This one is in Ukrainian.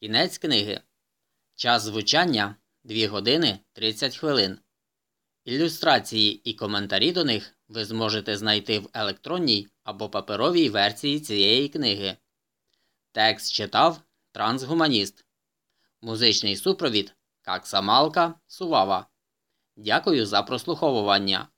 Кінець книги. Час звучання 2 години 30 хвилин. Ілюстрації і коментарі до них ви зможете знайти в електронній або паперовій версії цієї книги. Текст читав Трансгуманіст. Музичний супровід Каксамалка Сувава. Дякую за прослуховування.